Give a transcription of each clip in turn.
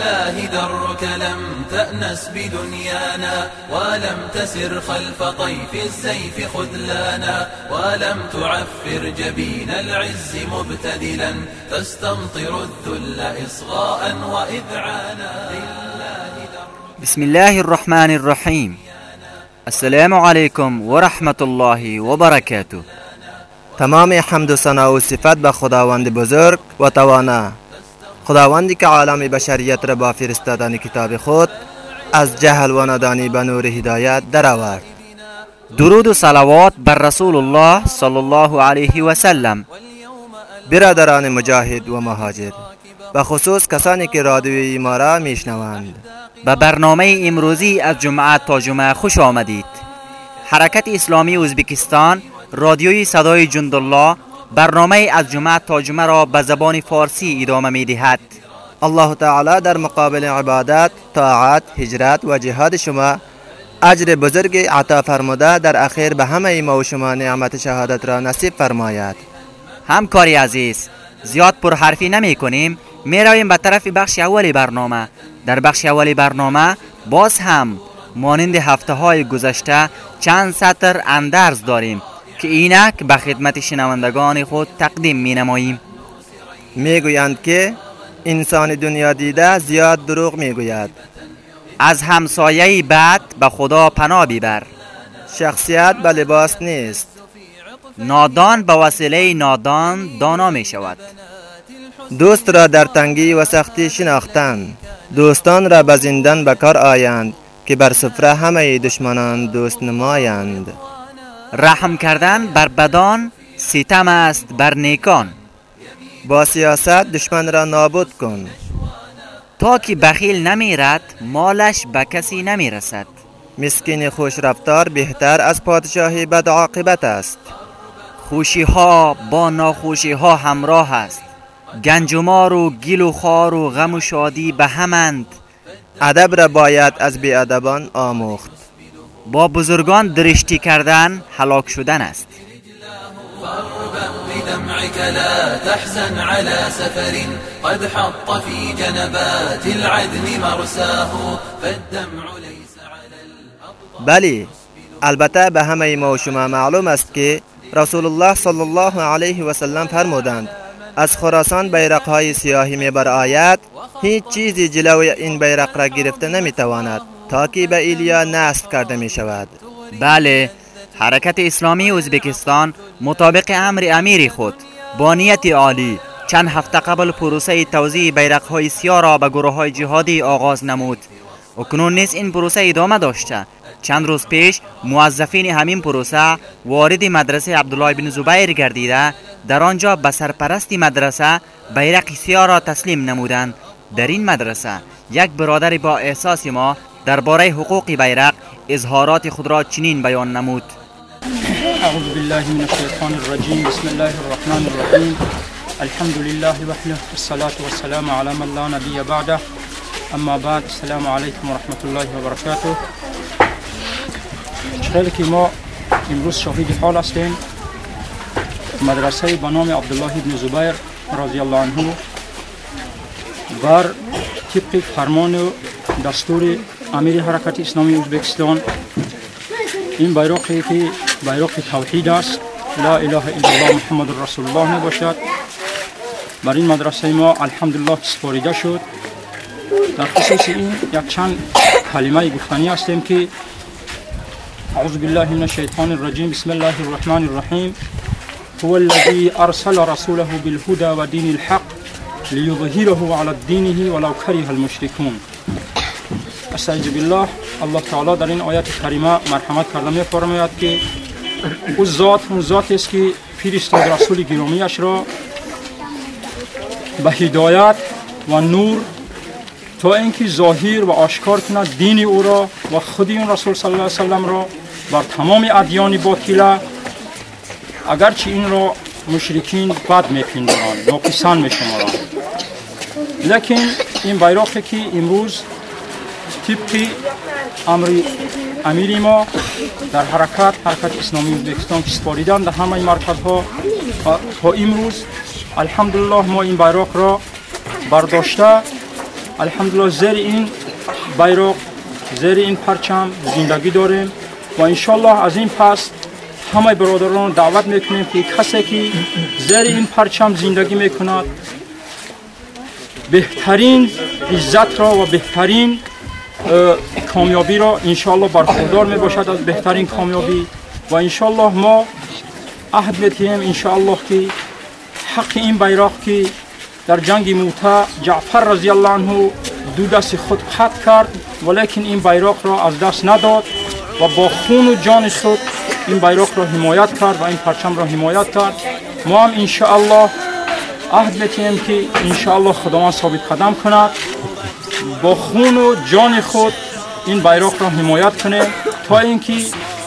لله درك لم تأنس بدنيانا ولم تسر خلف طيف السيف خذلانا ولم تعفر جبين العز مبتدلا تستمطر الذل إصغاء وإذعانا بسم الله الرحمن الرحیم السلام علیکم و رحمت الله و برکاته تمام حمد و ثنا و صفت به خداوند بزرگ و توانا. خداوندی که عالم بشریت را با فرستادن کتاب خود از جهل و نادانی به نور هدایت درآورد. درود و صلوات بر رسول الله صلی الله علیه و سلم. برادران مجاهد و مهاجر به خصوص کسانی که رادیوی ما را میشنوند. به برنامه امروزی از جمعه تا جمعه خوش آمدید. حرکت اسلامی ازبکستان رادیوی صدای جندالله برنامه از جمعه تا جمعه را به زبان فارسی ادامه می دهد الله تعالی در مقابل عبادت، طاعت، هجرت و جهاد شما اجر بزرگ عطا فرموده در اخیر به همه ما و شما نعمت شهادت را نصیب فرماید. همکاری عزیز زیاد پرحرفی نمی کنیم. می رویم به طرف بخش اولی برنامه. در بخش اولی برنامه باز هم مانند هفته های گذشته چند سطر اندرز داریم. که اینک به خدمت شنوندگان خود تقدیم می نماییم می گویند که انسان دنیا دیده زیاد دروغ می گوید از همسایه بد به خدا پناه بیبر. شخصیت به لباس نیست. نادان به وسیله نادان دانا می شود دوست را در تنگی و سختی شناختن. دوستان را به زندان به کار آیند که بر سفره همه دشمنان دوست نمایند. رحم کردن بر بدان ستم است بر نیکان. با سیاست دشمن را نابود کن. تا که بخیل نمیرد مالش به کسی نمی‌رسد. مسکین خوش رفتار بهتر از پادشاهی بد عاقبت است. خوشی ها با ناخوشی ها همراه است. گنج و مار و خار و غم و شادی به همند. ادب را باید از بیادبان آموخت. با بزرگان درشتی کردن هلاک شدن است. بدمعك لا تحزن على سفر قد حط في جنبات العدن مرساه فالدمع ليس على بلی البته به همه ما و شما معلوم است که رسول الله صلی الله علیه و سلم فرمودند از خراسان بیرق های سیاهی می هیچ چیزی جلوی این بیرق را گرفته نمی تواند تا که به ایلیا نصب کرده می شود بله حرکت اسلامی ازبکستان مطابق امر امیر خود. با نیت عالی چند هفته قبل پروسه توزیع بیرق های سیاه را به گروه های جهادی آغاز نمود. و کنون نیز این پروسه ادامه داشته. چند روز پیش موظفین همین پروسه وارد مدرسه عبدالله بن زبیر گردیده در آنجا به سرپرستی مدرسه بیرق سیاه را تسلیم نمودند. در این مدرسه یک برادر با احساس ما درباره حقوق بیرق اظهارات خود را چنین بیان نمود. اعوذ بالله من الشیطان الرجیم بسم الله الرحمن الرحیم. الحمد لله وحده والصلاة والسلام على من لا نبی بعده. اما بعد السلام علیکم و رحمت الله و برکاته خیلی که ما امروز شاهد حال هستیم. مدرسه به نام عبدالله ابن زبیر رضی الله عنه. بر طبق فرمان و دستور آمیر حرکت اسلامی ازبکستان. این بیرقی که بیرق توحید است. لا اله الا الله محمد رسول الله می باشد بر این مدرسه ما الحمدلله سپاریده شد. در خصوص این یک چند کلمه گفتنی هستیم که اعوذ بالله من الشیطان الرجیم. بسم الله الرحمن الرحیم. هو الذي ارسل رسوله بالهدى ودين الحق ليظهره على الدينه ولو كره المشركون استعجب بالله الله تعالی در این آیت کریمه مرحمت کرده می فرماید که او ذات اون ذات است که فرستاد رسول گرامیش را به هدایت و نور تا اینکه ظاهر و آشکار کند دین او را و خودی اون رسول صلی الله علیه وسلم را بر تمام ادیان باطله اگرچه این را مشرکین بد میپندارند ناپسند میشمارند لیکن این بیرقی که امروز тибқи амри амири мо дар ҳаракат ҳаракати исломии ӯзбекистон ки супоридан дар ҳамаи марказҳо то имрӯз алҳамдулиллоҳ мо ин байроқро бардошта. Алҳамдулиллоҳ зери ин байроқ зери ин парчам зиндагӣ дорем. Ва иншоаллоҳ аз ин пас ҳамаи бародаронро даъват мекунем ки касе ки зери ин парчам зиндагӣ мекунад. Беҳтарин иззатро ва беҳтарин کامیابی را انشالله برخوردار می باشد از بهترین کامیابی و انشالله ما عهد میتیم انشالله که حق این بیرق که در جنگ موتا جعفر رضی الله عنه دو دست خود قطع کرد ولیکن این بیرق را از دست نداد و با خون و جان خود این بیرق را حمایت کرد و این پرچم را حمایت کرد. ما هم انشاءالله عهد میتیم که انشاءالله خداوند ثابت قدم کند. با خون و جان خود این بیرق را حمایت کنه تا اینکه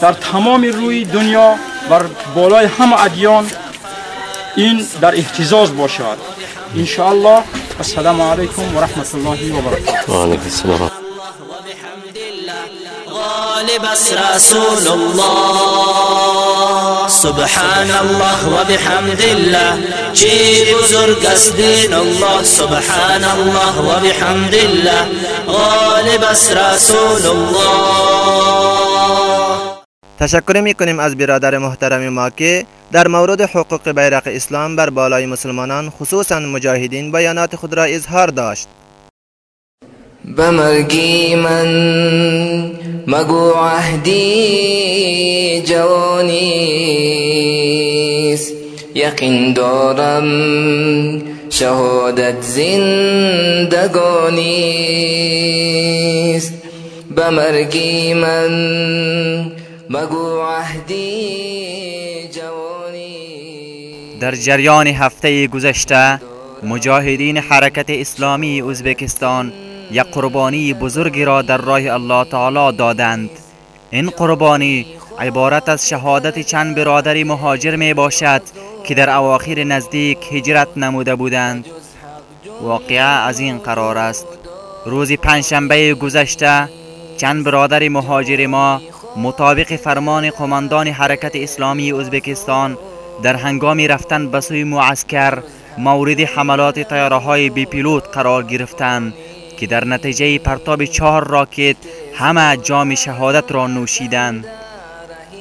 در تمام روی دنیا بر بالای همه ادیان این در احتزاز باشد. انشاءالله. السلام علیکم و رحمت الله و برکاته. غالب رسول الله. سبحان الله و بحمد الله چی بزرگ است دین الله سبحان الله و بحمد الله غالب رسول الله تشکر می کنیم از برادر محترم ما که در مورد حقوق بیرق اسلام بر بالای مسلمانان خصوصا مجاهدین بیانات خود را اظهار داشت بمرگی من مگو عهدی جوانیست یقین دارم شهادت زندگانیست بمرگی من مگو عهدی جوانی در جریان هفته گذشته مجاهدین حرکت اسلامی ازبکستان یک قربانی بزرگی را در راه الله تعالی دادند. این قربانی عبارت از شهادت چند برادری مهاجر می باشد که در اواخر نزدیک هجرت نموده بودند. واقعه از این قرار است. روز پنجشنبه گذشته چند برادر مهاجر ما مطابق فرمان قماندان حرکت اسلامی ازبکستان در هنگام رفتن به سوی معسکر مورد حملات تیاره های بی پیلوت قرار گرفتند. که در نتیجه پرتاب چهار راکت همه جام شهادت را نوشیدند.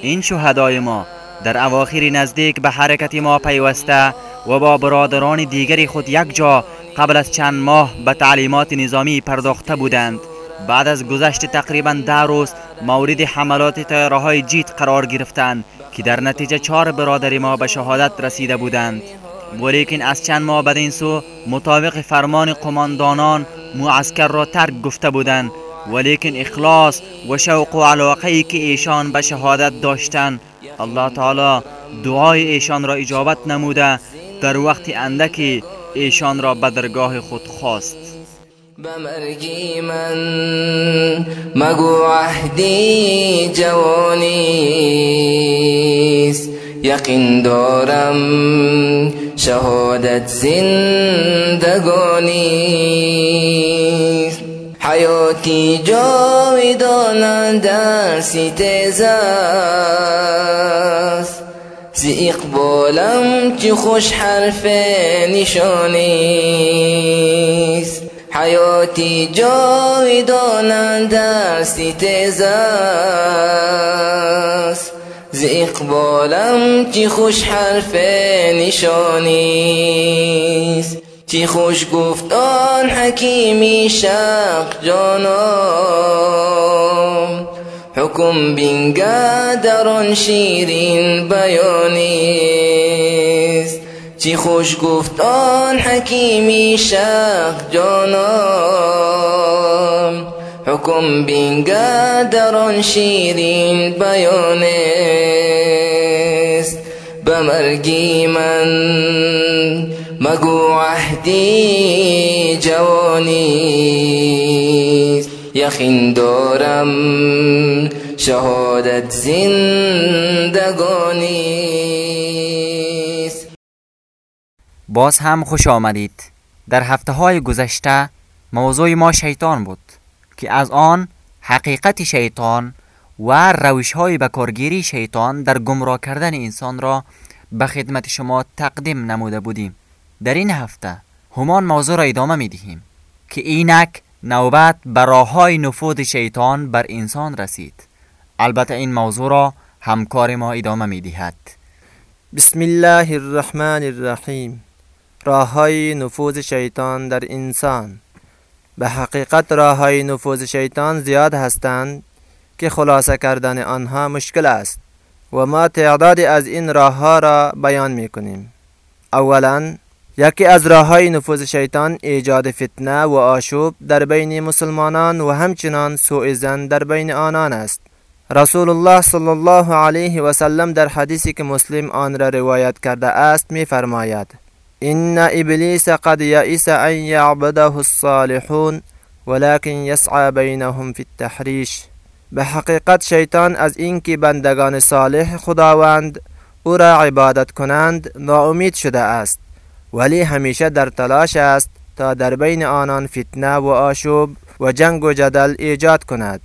این شهدای ما در اواخر نزدیک به حرکت ما پیوسته و با برادران دیگری خود یک جا قبل از چند ماه به تعلیمات نظامی پرداخته بودند. بعد از گذشت تقریبا ده روز مورد حملات تیاره های جیت قرار گرفتند که در نتیجه چهار برادر ما به شهادت رسیده بودند. ولیکن از چند ماه بعد این سو مطابق فرمان قماندانان معسکر را ترک گفته بودند. ولیکن اخلاص و شوق و علاقه که ایشان به شهادت داشتند. الله تعالی دعای ایشان را اجابت نموده. در وقت اندکی ایشان را به درگاه خود خواست. بمرگی من مگو عهدی جوانیست یقین دارم شهادت زندگانیست حیاتی جاویدان در ستیز است زی اقبالم چی خوش حرف نشانیست حیاتی جاویدان در ستیز است ز اقبالم چی خوش حرف نشانیست چی خوش گفت آن حکیمی شق جانم حکم بینگه در آن شیرین بیانیست چی خوش گفت آن حکیمی شق جانم حکم بینگه در شیرین بیانیست به مرگی من مگو عهدی جوانیست یقین دارم شهادت زندگانیست باز هم خوش آمدید. در هفته های گذشته موضوع ما شیطان بود. که از آن حقیقت شیطان و روش های بکارگیری شیطان در گمراه کردن انسان را به خدمت شما تقدیم نموده بودیم. در این هفته همان موضوع را ادامه می دهیم که اینک نوبت بر های نفوذ شیطان بر انسان رسید. البته این موضوع را همکار ما ادامه می دهد بسم الله الرحمن الرحیم. راه های نفوذ شیطان در انسان. به حقیقت راه های نفوذ شیطان زیاد هستند که خلاصه کردن آنها مشکل است و ما تعدادی از این راه ها را بیان می کنیم اولا یکی از راه های نفوذ شیطان ایجاد فتنه و آشوب در بین مسلمانان و همچنان سوء زن در بین آنان است. رسول الله صلی الله علیه و سلم در حدیثی که مسلم آن را روایت کرده است می فرماید إن إبليس قد يئس أن يعبده الصالحون ولكن يسعى بينهم في التحریش به حقیقت شیطان از اینکه بندگان صالح خداوند أو را عبادت کنند ناامید شده است. ولی همیشه در تلاش است تا در بین آنان فتنه و آشوب و جنگ و جدل ایجاد کند.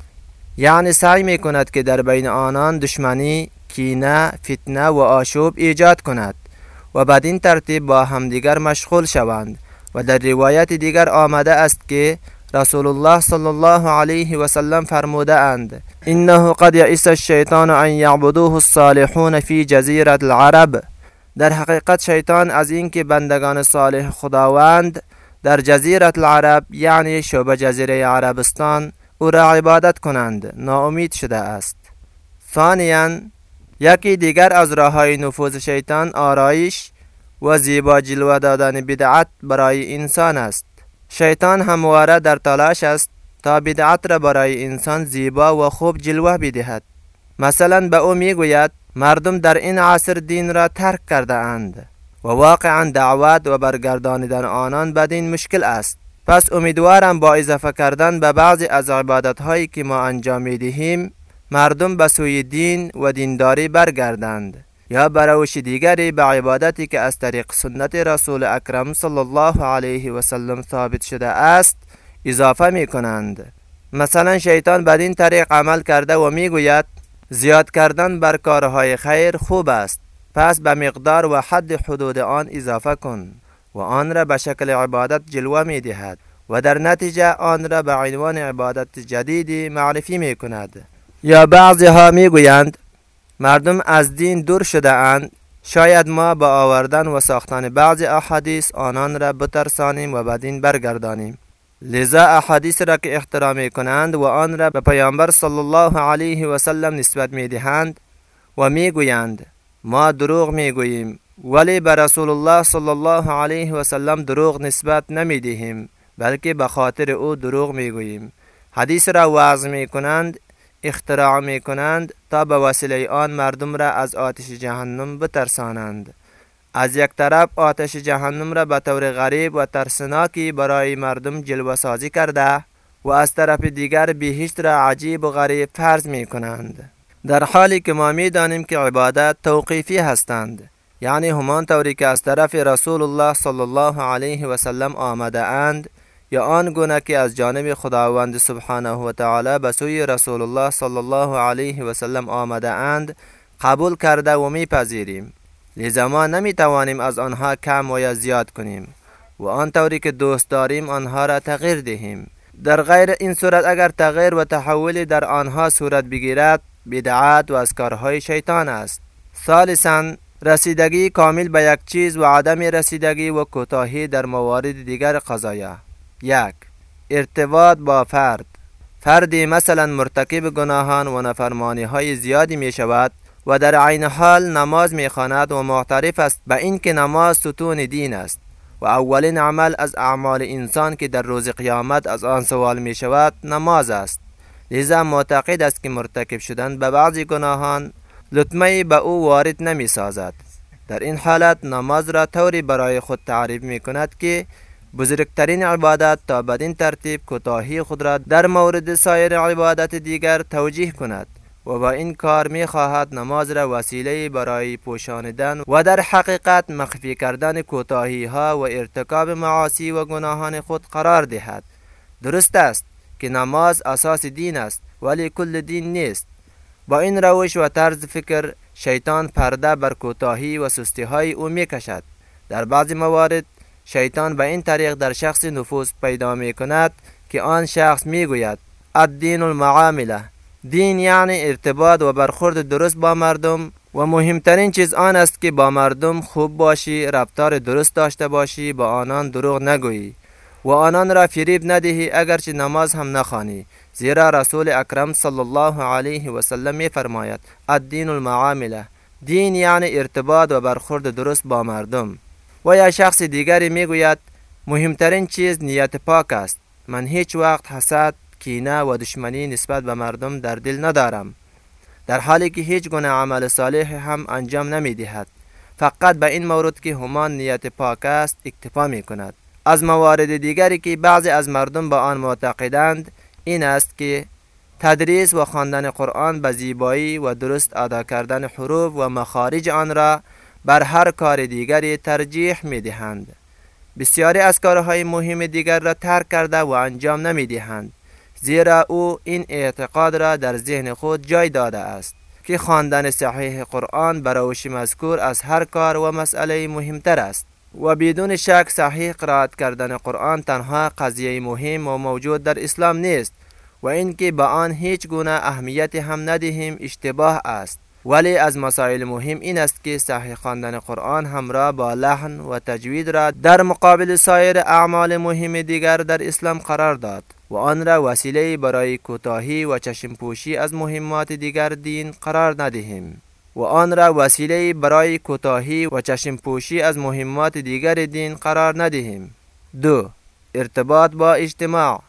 یعنی سعی می کند که در بین آنان دشمنی کینه فتنه و آشوب ایجاد کند. و بدین ترتیب با همدیگر مشغول شوند و در روایت دیگر آمده است که رسول الله صلی الله علیه و سلم فرموده اند انه قد یئس الشیطان ان یعبدوه الصالحون فی جزیره العرب. در حقیقت شیطان از اینکه بندگان صالح خداوند در جزیره العرب یعنی شبه جزیره عربستان او را عبادت کنند ناامید شده است. ثانیا یکی دیگر از راه های نفوذ شیطان آرایش و زیبا جلوه دادن بدعت برای انسان است. شیطان همواره در تلاش است تا بدعت را برای انسان زیبا و خوب جلوه بدهد. مثلا به او می‌گوید مردم در این عصر دین را ترک کرده اند و واقعا دعوت و برگردانیدن آنان بدین مشکل است. پس امیدوارم با اضافه کردن به بعضی از عبادت هایی که ما انجام می دهیم مردم به سوی دین و دینداری برگردند. یا به روش دیگری به عبادتی که از طریق سنت رسول اکرم صلی الله علیه و سلم ثابت شده است اضافه می کنند. مثلا شیطان بدین طریق عمل کرده و می گوید زیاد کردن بر کارهای خیر خوب است. پس به مقدار و حد حدود آن اضافه کن و آن را به شکل عبادت جلوه می دهد و در نتیجه آن را به عنوان عبادت جدیدی معرفی می کند. یا بعضی ها می گویند مردم از دین دور شده اند شاید ما با آوردن و ساختن بعضی احادیث آنان را بترسانیم و به دین برگردانیم. لذا احادیث را که احترام کنند و آن را به پیامبر صلی الله علیه و سلم نسبت می دهند و می گویند ما دروغ می گوییم ولی به رسول الله صلی الله علیه و سلم دروغ نسبت نمی دهیم بلکه به خاطر او دروغ می گوییم حدیث را وعظ می کنند اختراع می کنند تا به وسیله آن مردم را از آتش جهنم بترسانند. از یک طرف آتش جهنم را به طور غریب و ترسناکی برای مردم جلوه سازی کرده و از طرف دیگر بهشت را عجیب و غریب فرض می کنند در حالی که ما می دانیم که عبادت توقیفی هستند یعنی همان طوری که از طرف رسول الله صلی الله علیه و سلم آمده اند یا آن گونه که از جانب خداوند سبحانه و تعالی به سوی رسول الله صلی الله علیه و سلم آمده اند قبول کرده و میپذیریم. لذا ما نمی توانیم از آنها کم و یا زیاد کنیم و آن طوری که دوست داریم آنها را تغییر دهیم. در غیر این صورت اگر تغییر و تحولی در آنها صورت بگیرد بدعت و از کارهای شیطان است. ثالثا رسیدگی کامل به یک چیز و عدم رسیدگی و کوتاهی در موارد دیگر قضایا یک ارتباط با فرد. فردی مثلا مرتکب گناهان و نفرمانی های زیادی می شود و در عین حال نماز می خواند و معترف است به اینکه نماز ستون دین است و اولین عمل از اعمال انسان که در روز قیامت از آن سوال می شود نماز است. لذا معتقد است که مرتکب شدن به بعضی گناهان لطمه به او وارد نمی سازد در این حالت نماز را طوری برای خود تعریف می کند که بزرگترین عبادت تا بدین ترتیب کوتاهی خود را در مورد سایر عبادت دیگر توجیه کند و با این کار می خواهد نماز را وسیله برای پوشاندن و در حقیقت مخفی کردن کوتاهی ها و ارتکاب معاصی و گناهان خود قرار دهد. درست است که نماز اساس دین است ولی کل دین نیست. با این روش و طرز فکر شیطان پرده بر کوتاهی و سستی های او می کشد در بعضی موارد شیطان به این طریق در شخص نفوذ پیدا می کند که آن شخص می گوید الدین المعامله. دین یعنی ارتباط و برخورد درست با مردم و مهمترین چیز آن است که با مردم خوب باشی رفتار درست داشته باشی با آنان دروغ نگویی و آنان را فریب ندهی اگرچه نماز هم نخوانی. زیرا رسول اکرم صلی الله علیه و سلم می فرماید الدین المعامله. دین یعنی ارتباط و برخورد درست با مردم. و یا شخص دیگری می گوید مهمترین چیز نیت پاک است. من هیچ وقت حسد کینه و دشمنی نسبت به مردم در دل ندارم. در حالی که هیچ گونه عمل صالح هم انجام نمی دهد فقط به این مورد که همان نیت پاک است اکتفا می کند از موارد دیگری که بعضی از مردم به آن معتقدند این است که تدریس و خواندن قرآن به زیبایی و درست ادا کردن حروف و مخارج آن را بر هر کار دیگری ترجیح می دهند. بسیاری از کارهای مهم دیگر را ترک کرده و انجام نمی دهند. زیرا او این اعتقاد را در ذهن خود جای داده است که خواندن صحیح قرآن برای مذکور از هر کار و مسئله مهمتر است و بدون شک صحیح قرائت کردن قرآن تنها قضیه مهم و موجود در اسلام نیست و اینکه به آن هیچ گونه اهمیت هم ندهیم اشتباه است ولی از مسائل مهم این است که صحیح خواندن قرآن همراه با لحن و تجوید را در مقابل سایر اعمال مهم دیگر در اسلام قرار داد و آن را وسیله برای کوتاهی و چشم پوشی از مهمات دیگر دین قرار ندهیم و آن را وسیله برای کوتاهی و چشم پوشی از مهمات دیگر دین قرار ندهیم. دو ارتباط با اجتماع.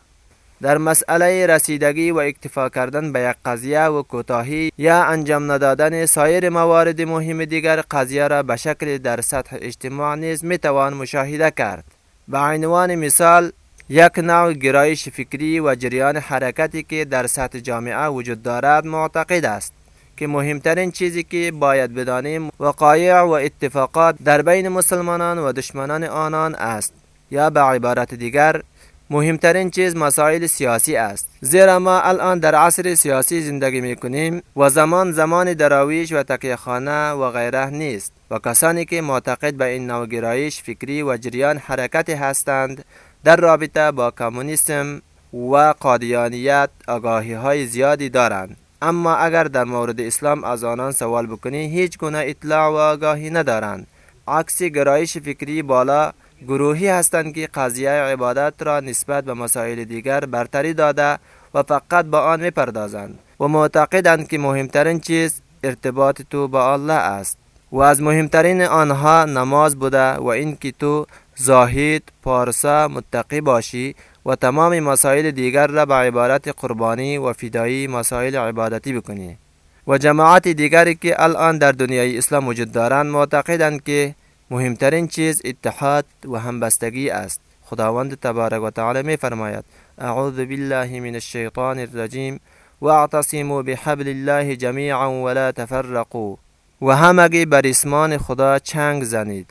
در مسئله رسیدگی و اکتفا کردن به یک قضیه و کوتاهی یا انجام ندادن سایر موارد مهم دیگر قضیه را به شکل در سطح اجتماع نیز می‌توان مشاهده کرد. به عنوان مثال یک نوع گرایش فکری و جریان حرکتی که در سطح جامعه وجود دارد معتقد است که مهمترین چیزی که باید بدانیم وقایع و اتفاقات در بین مسلمانان و دشمنان آنان است یا به عبارت دیگر مهمترین چیز مسائل سیاسی است. زیرا ما الان در عصر سیاسی زندگی می کنیم و زمان زمان دراویش و خانه و غیره نیست و کسانی که معتقد به این نوع گرایش فکری و جریان حرکت هستند در رابطه با کمونیسم و قادیانیت آگاهی های زیادی دارند. اما اگر در مورد اسلام از آنان سوال بکنی هیچ گونه اطلاع و آگاهی ندارند. عکس گرایش فکری بالا گروهی هستند که قضیه عبادت را نسبت به مسائل دیگر برتری داده و فقط با آن می‌پردازند و معتقدند که مهمترین چیز ارتباط تو با الله است و از مهمترین آنها نماز بوده و اینکه تو زاهد پارسا متقی باشی و تمام مسائل دیگر را به عبارت قربانی و فدایی مسائل عبادتی بکنی. و جماعت دیگری که الان در دنیای اسلام وجود دارند معتقدند که مهمترین چیز اتحاد و همبستگی است. خداوند تبارک و تعالی می فرماید اعوذ بالله من الشیطان الرجیم واعتصموا بحبل الله جمیعا ولا تفرقوا. و همگی بر اسمان خدا چنگ زنید.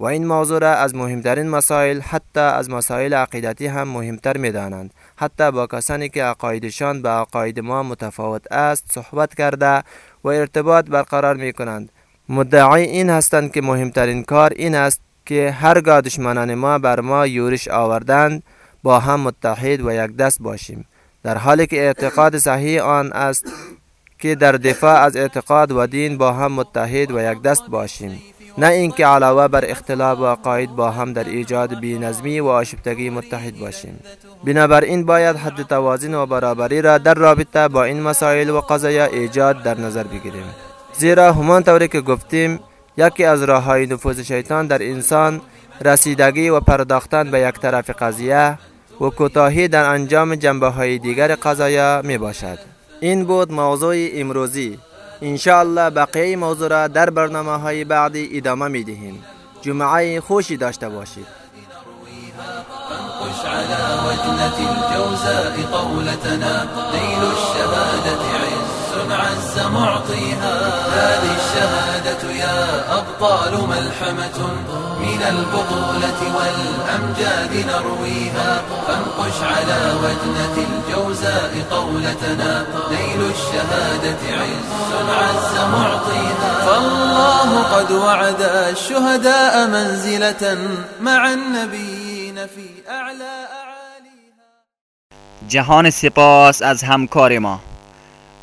و این موضوع را از مهمترین مسائل حتی از مسائل عقیدتی هم مهمتر می دانند. حتی با کسانی که عقایدشان به عقاید ما متفاوت است صحبت کرده و ارتباط برقرار می کنند مدعی این هستند که مهمترین کار این است که هرگاه دشمنان ما بر ما یورش آوردند با هم متحد و یک دست باشیم. در حالی که اعتقاد صحیح آن است که در دفاع از اعتقاد و دین با هم متحد و یک دست باشیم. نه اینکه علاوه بر اختلاف و عقاید با هم در ایجاد بینظمی و آشفتگی متحد باشیم. بنابراین باید حد توازن و برابری را در رابطه با این مسائل و قضایا ایجاد در نظر بگیریم. زیرا همان طوری که گفتیم یکی از راه های نفوذ شیطان در انسان رسیدگی و پرداختن به یک طرف قضیه و کوتاهی در انجام جنبه های دیگر قضایا می باشد این بود موضوع امروزی. انشاءالله بقیه موضوع را در برنامه های بعدی ادامه می دهیم جمعه خوشی داشته باشید. على وجنة الجوزاء قولتنا ليل الشهادة عز معطيها. هذه الشهادة يا أبطال ملحمة. من البطولة والأمجاد نرويها. فانقش على وجنة الجوزاء قولتنا. نيل الشهادة عز عز معطيها. فالله قد وعد الشهداء منزلة مع النبيين في أعلى أعاليها. جهان سپاس از همکار ما.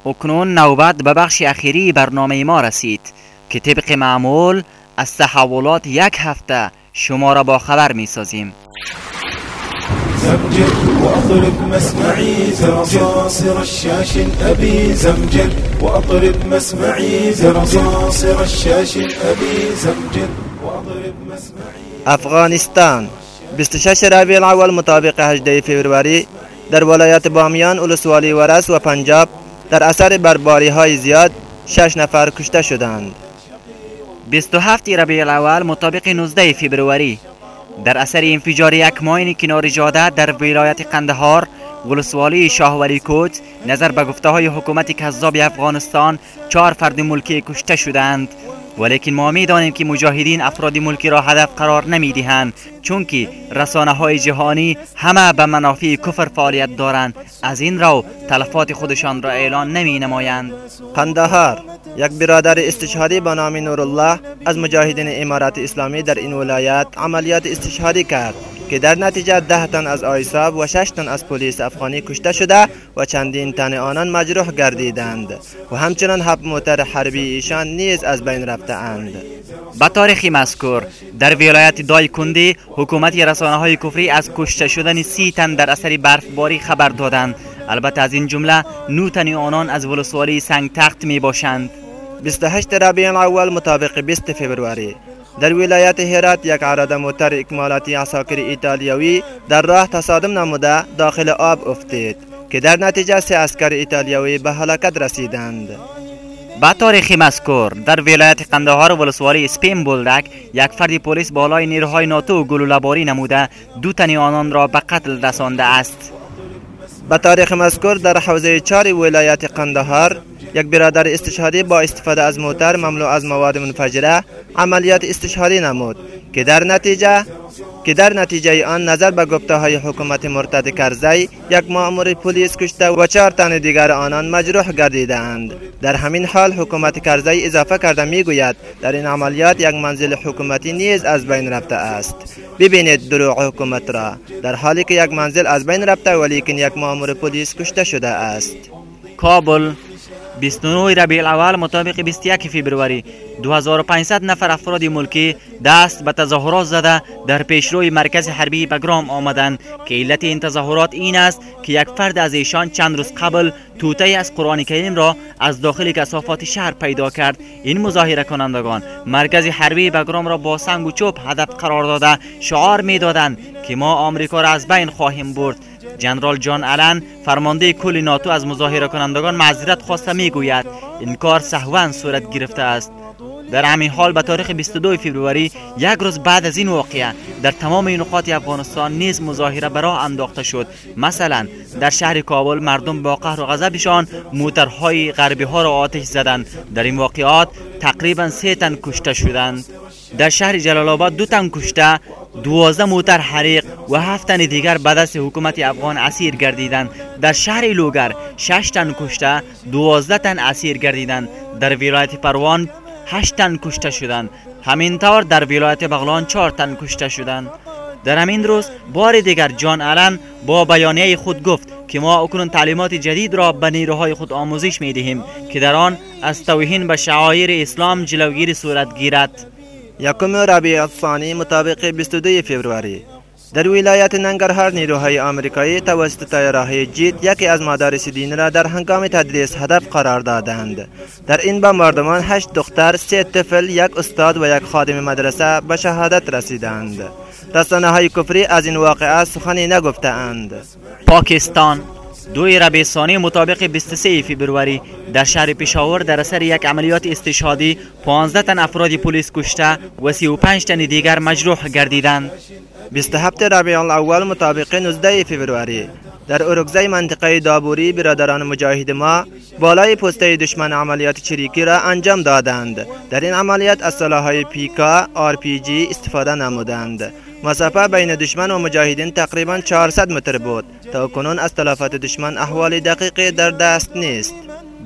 اکنون نوبت به بخش اخیری برنامه ما رسید که طبق معمول از تحولات یک هفته شما را با خبر می سازیم زمجر وأطرب مسمعي زرصاصر الشاش أبي زمجر وأطرب مسمعي زرصاصر الشاش أبي زمجر وأطرب مسمعي افغانستان 26 ربیع الاول مطابق 18 فوریه در ولایت بامیان ولسوالی ورس و پنجاب در اثر برباری های زیاد شش نفر کشته شدند. 27 ربیع الاول مطابق 19 فبروری در اثر انفجار یک ماین کنار جاده در ولایت قندهار ولسوالی شاهوری کوت نظر به گفته های حکومت کذاب افغانستان چهار فرد ملکی کشته شدند. ولیکن ما می دانیم که مجاهدین افراد ملکی را هدف قرار نمی دهند چون که رسانه های جهانی همه به منافع کفر فعالیت دارند. از این رو تلفات خودشان را اعلان نمی نمایند قندهار یک برادر استشهادی به نام نورالله از مجاهدین امارات اسلامی در این ولایت عملیات استشهادی کرد که در نتیجه ده تن از آیساب و شش تن از پلیس افغانی کشته شده و چندین تن آنان مجروح گردیدند. و همچنان هفت موتر حربی ایشان نیز از بین رفته اند به تاریخ مذکور در ولایت دای کندی حکومت رسانه های کفری از کشته شدن سی تن در اثر برفباری خبر دادند. البته از این جمله نو تن آنان از ولسوالی سنگ تخت می باشند 28 ربیع الاول مطابق 20 فبروری در ولایت هرات یک عرض موتر اکمالاتی عساکر ایتالیایی در راه تصادم نموده داخل آب افتید که در نتیجه سه اسکر ایتالیایی به هلاکت رسیدند. با تاریخ مذکور در ولایت قندهار ولسوالی سپین بولدک یک فرد پلیس بالای نیروهای ناتو گلوله‌باری نموده دو تن آنان را به قتل رسانده است. به تاریخ مذکور در حوزه چار ولایت قندهار یک برادر استشهادی با استفاده از موتر مملو از مواد منفجره عملیات استشهادی نمود که در نتیجه که در نتیجه آن نظر به گفته های حکومت مرتد کرزی یک مأمور پلیس کشته و چهار تن دیگر آنان مجروح گردیدند در همین حال حکومت کرزی اضافه کرده می‌گوید در این عملیات یک منزل حکومتی نیز از بین رفته است. ببینید دروغ حکومت را. در حالی که یک منزل از بین رفته ولیکن یک مأمور پلیس کشته شده است. کابل 29 ربیع الاول مطابق 21 فبروری. 2500 نفر افراد ملکی دست به تظاهرات زده در پیشروی مرکز حربی بگرام آمدند. که علت این تظاهرات این است که یک فرد از ایشان چند روز قبل توته از قرآن کریم را از داخل کسافات شهر پیدا کرد. این مظاهره کنندگان مرکز حربی بگرام را با سنگ و چوب هدف قرار داده شعار می‌دادند که ما آمریکا را از بین خواهیم برد. جنرال جان آلن فرمانده کل ناتو از مظاهره کنندگان معذرت خواسته می‌گوید. این کار سهوا صورت گرفته است. در همین حال به تاریخ 22 فوریه یک روز بعد از این واقعه در تمام نقاط افغانستان نیز مظاهره به راه انداخته شد. مثلا در شهر کابل مردم با قهر و غضبشان موترهای غربی ها را آتش زدند. در این واقعات تقریبا سه تن کشته شدند. در شهر جلال آباد دو تن کشته دوازده موتر حریق و هفت تن دیگر به دست حکومت افغان اسیر گردیدند. در شهر لوگر شش تن کشته دوازده تن اسیر گردیدند. در ولایت پروان هشت تن کشته شدند. همینطور در ولایت بغلان چهار تن کشته شدند. در همین روز بار دیگر جان آلن با بیانیه خود گفت که ما اکنون تعلیمات جدید را به نیروهای خود آموزش می دهیم که در آن از توهین به شعایر اسلام جلوگیری صورت گیرد. یکم ربیع الثانی مطابق 22 فوریه. در ولایت ننگرهار نیروهای آمریکایی توسط طیاره جیت یکی از مدارس دین را در هنگام تدریس هدف قرار دادند. در این بمباردمان هشت دختر سه طفل یک استاد و یک خادم مدرسه به شهادت رسیدند. رسانه های کفری از این واقعه سخنی نگفتهاند. پاکستان دوی ربیسانی مطابق 23 فبروری در شهر پشاور در اثر یک عملیات استشهادی 15 تن افراد پلیس کشته و 35 تن دیگر مجروح گردیدند. 27 ربیع الاول مطابق 19 فوریه در اروگزای منطقه دابوری برادران مجاهد ما بالای پسته دشمن عملیات چریکی را انجام دادند. در این عملیات از سلاحهای پیکا آر پی جی استفاده نمودند. مسافه بین دشمن و مجاهدین تقریبا 400 متر بود. تا کنون از تلافات دشمن احوال دقیق در دست نیست.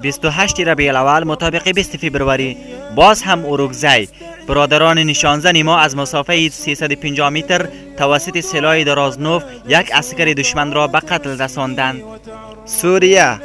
28 ربیع الاول مطابق 20 فبروری باز هم اروگزای. برادران نشانزن ما از مسافه 350 متر توسط سلاح درازنوف یک اسکر دشمن را به قتل رساندند. سوریه.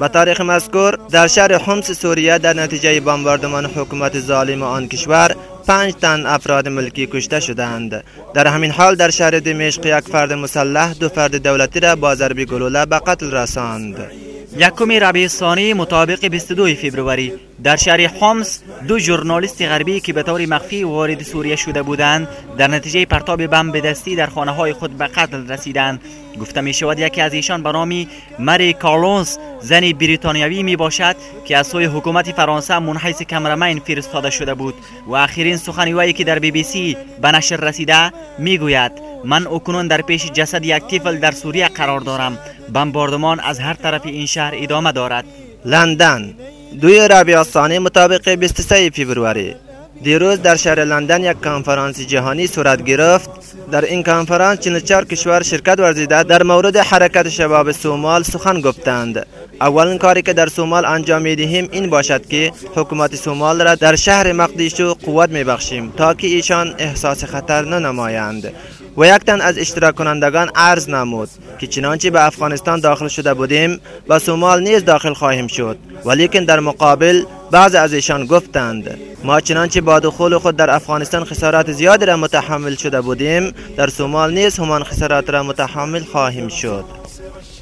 به تاریخ مذکور در شهر حمص سوریه در نتیجه بمباردمان حکومت ظالم آن کشور پنج تن افراد ملکی کشته شدند در همین حال در شهر دمشق یک فرد مسلح دو فرد دولتی را با ضرب گلوله به قتل رساند. یکم ربیع ثانی مطابق 22 فبروری در شهر حمص دو ژورنالیست غربی که به طور مخفی وارد سوریه شده بودند در نتیجه پرتاب بم به دستی در خانه های خود به قتل رسیدند. گفته می شود یکی از ایشان به نام مری کارلونز زنی بریتانیایی می باشد که از سوی حکومت فرانسه منحیث کمرمین فرستاده شده بود. و آخرین سخنی وی که در بی بی سی به نشر رسیده می گوید من اکنون در پیش جسد یک طفل در سوریه قرار دارم. بمباردمان از هر طرف این شهر ادامه دارد. لندن دوی ربیع الثانی مطابق 23 فوریه. دیروز در شهر لندن یک کنفرانس جهانی صورت گرفت. در این کنفرانس 44 کشور شرکت ورزیده در مورد حرکت شباب سومال سخن گفتند. اولین کاری که در سومال انجام می‌دهیم این باشد که حکومت سومال را در شهر مقدیشو قوت میبخشیم تا که ایشان احساس خطر ننمایند. و یک تن از اشتراک کنندگان عرض نمود که چنانچه به افغانستان داخل شده بودیم و سومال نیز داخل خواهیم شد. ولیکن در مقابل بعض از ایشان گفتند ما چنانچه با دخول خود در افغانستان خسارات زیادی را متحمل شده بودیم در سومال نیز همان خسارات را متحمل خواهیم شد.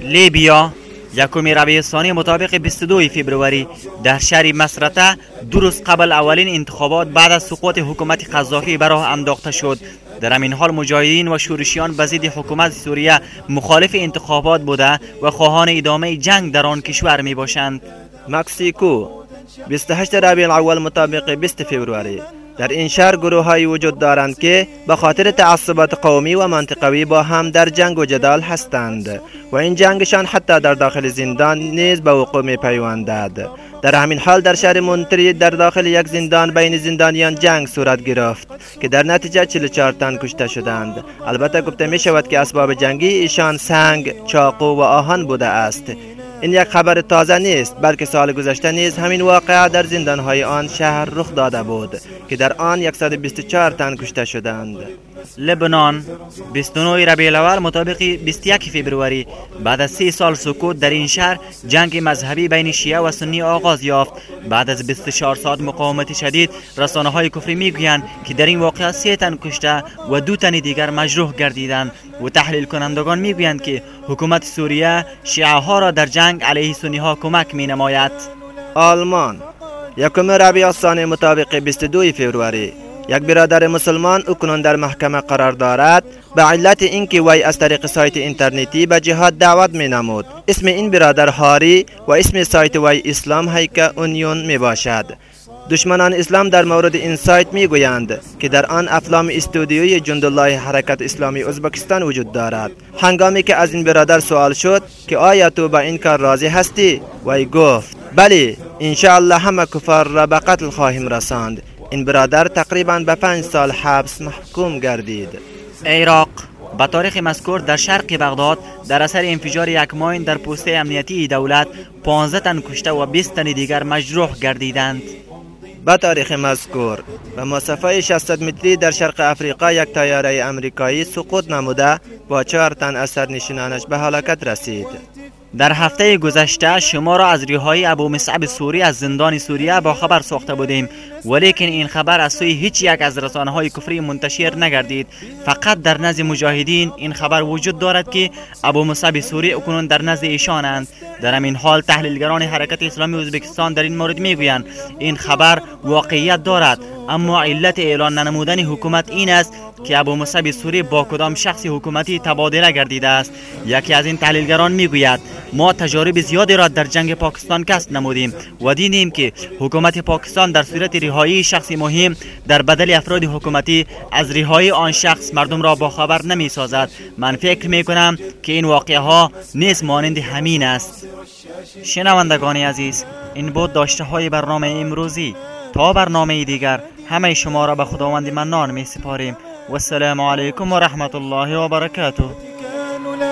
لیبیا یکم ربیع ثانی مطابق 22 فبروری در شهر مسرته دو روز قبل اولین انتخابات بعد از سقوط حکومت قذافی به راه انداخته شد. در همین حال مجاهدین و شورشیان به ضد حکومت سوریه مخالف انتخابات بوده و خواهان ادامه جنگ در آن کشور می باشند مکسیکو 28 ربیع الاول مطابق 20 فوریه. در این شهر گروه های وجود دارند که به خاطر تعصبات قومی و منطقوی با هم در جنگ و جدال هستند و این جنگشان حتی در داخل زندان نیز به وقوع می پیوندد در همین حال در شهر مونتری در داخل یک زندان بین زندانیان جنگ صورت گرفت که در نتیجه 44 تن کشته شدند. البته گفته می شود که اسباب جنگی ایشان سنگ چاقو و آهن بوده است. این یک خبر تازه نیست بلکه سال گذشته نیز همین واقعه در زندانهای آن شهر رخ داده بود که در آن 124 تن کشته شدند. لبنان 29 ربیع الاول مطابق 21 فبروری بعد از سی سال سکوت در این شهر جنگ مذهبی بین شیعه و سنی آغاز یافت. بعد از 24 ساعت مقاومت شدید رسانه های کفری می‌گویند که در این واقعه سه تن کشته و دو تن دیگر مجروح گردیدند. و تحلیل کنندگان می‌گویند که حکومت سوریه شیعه ها را در جنگ علیه سنی ها کمک می نماید آلمان یکم ربیع الثانی مطابق 22 فوریه یک برادر مسلمان اکنون در محکمه قرار دارد. به علت اینکه وی از طریق سایت اینترنتی به جهاد دعوت می نمود اسم این برادر هاری و اسم سایت وی اسلام هیکه اونیون می باشد دشمنان اسلام در مورد این سایت می گویند که در آن افلام استودیوی جندالله حرکت اسلامی ازبکستان وجود دارد هنگامی که از این برادر سوال شد که آیا تو با این کار راضی هستی وی گفت بله انشاءالله همه کفار را به قتل خواهیم رساند این برادر تقریبا به پنج سال حبس محکوم گردید عراق به تاریخ مذکور در شرق بغداد در اثر انفجار یک ماین در پوسته امنیتی دولت 15 تن کشته و 20 تن دیگر مجروح گردیدند به تاریخ مذکور به مسافه 600 متری در شرق افریقا یک تیاره امریکایی سقوط نموده با چهار تن اثر نشینانش به هلاکت رسید. در هفته گذشته شما را از ریهایی ابو مصعب سوری از زندان سوریه با خبر ساخته بودیم. ولیکن این خبر از سوی هیچ یک از رسانه های کفری منتشر نگردید. فقط در نزد مجاهدین این خبر وجود دارد که ابو مصعب سوری اکنون در نزد ایشانند. در همین حال تحلیلگران حرکت اسلامی ازبکستان در این مورد می‌گویند. این خبر واقعیت دارد اما علت اعلان ننمودن حکومت این است که ابو مصعب سوری با کدام شخص حکومتی تبادله گردیده است. یکی از این تحلیلگران می‌گوید ما تجارب زیادی را در جنگ پاکستان کسب نمودیم و دیدیم که حکومت پاکستان در صورت رهایی شخصی مهم در بدل افراد حکومتی از رهایی آن شخص مردم را با خبر نمی سازد من فکر می کنم که این واقعه ها نیز مانند همین است. شنوندگان عزیز این بود داشته های برنامه امروزی. تا برنامه دیگر همه شما را به خداوند منان می سپاریم و السلام علیکم و رحمت الله و برکاته.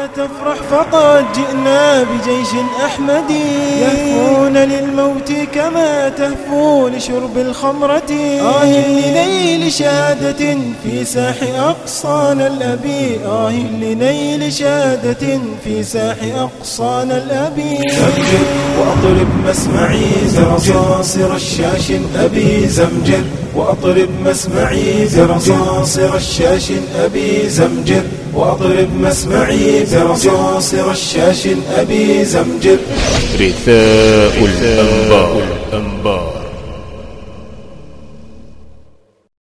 لا تفرح فقد جئنا بجيش أحمدي يهفون للموت كما تهفو لشرب الخمرة. آه لنيل شهادة في ساح أقصانا الأبي آه لنيل شهادة في ساح أقصانا الأبي زمجر وأطرب مسمعي زرصاصر الشاش أبي زمجر وأطرب مسمعي برصاص رشاش أبي زمجر. وأطرب مسمعي برصاص رشاش أبي زمجر. رثاء الأنبار